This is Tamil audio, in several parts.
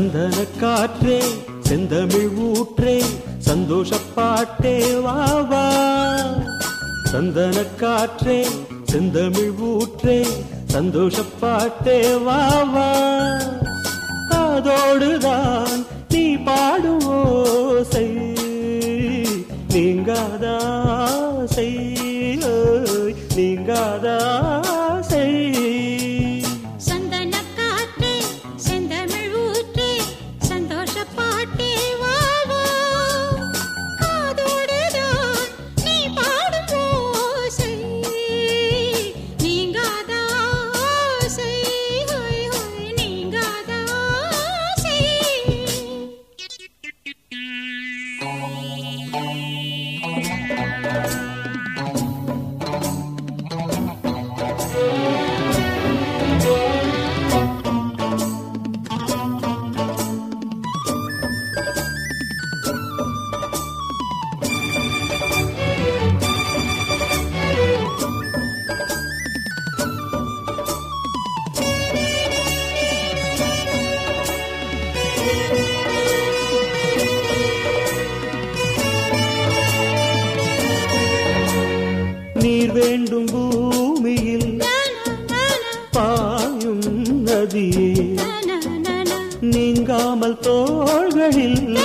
சந்தன காற்றே செந்தமிழ் ஊற்றே சந்தோஷப்பாட்டே வாவா சந்தன காற்றே செந்தமிழ் ஊற்றே சந்தோஷப்பாட்டே வாவா காதோடுதான் நதியே நீங்காமல் தோள்களில்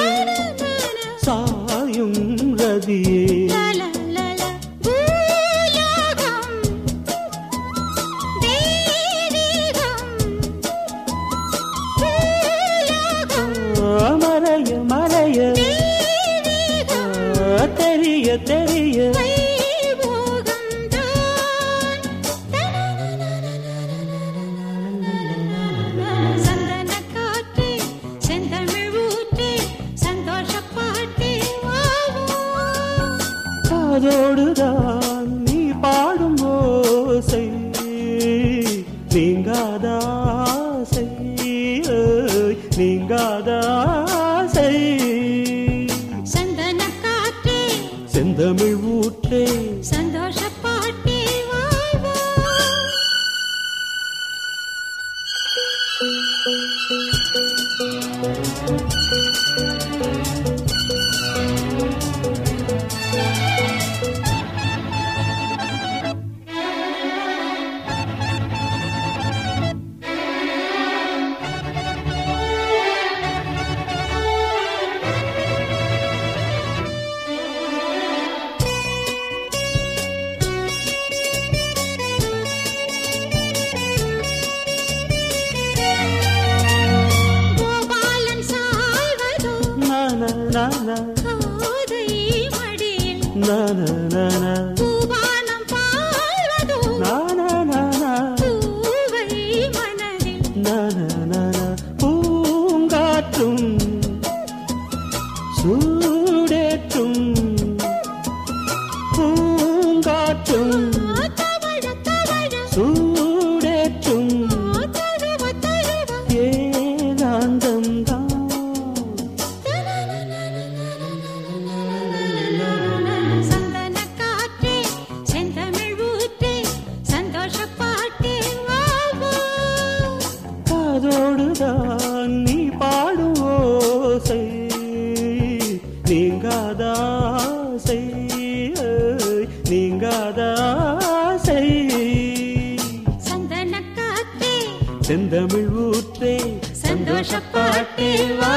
சாயும் நதியே. காதோடுதான் நீ பாடும் ஓசை. நீங்காதாசை நீங்காதாசை செந்தமிழ் ஊற்றே. சந்தோஷ பாட்டே நானா? மடியில் நானா நானா. ஆசை நீங்காத ஆசை. செந்தமிழ் ஊற்றே சந்தோஷப்பாட்டில் வா.